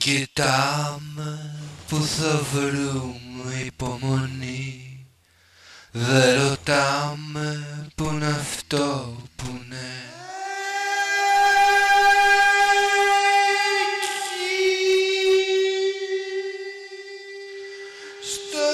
κοιτάμε που θα βρούμε υπομονή. Δεν ρωτάμε που είναι αυτό που είναι. Στο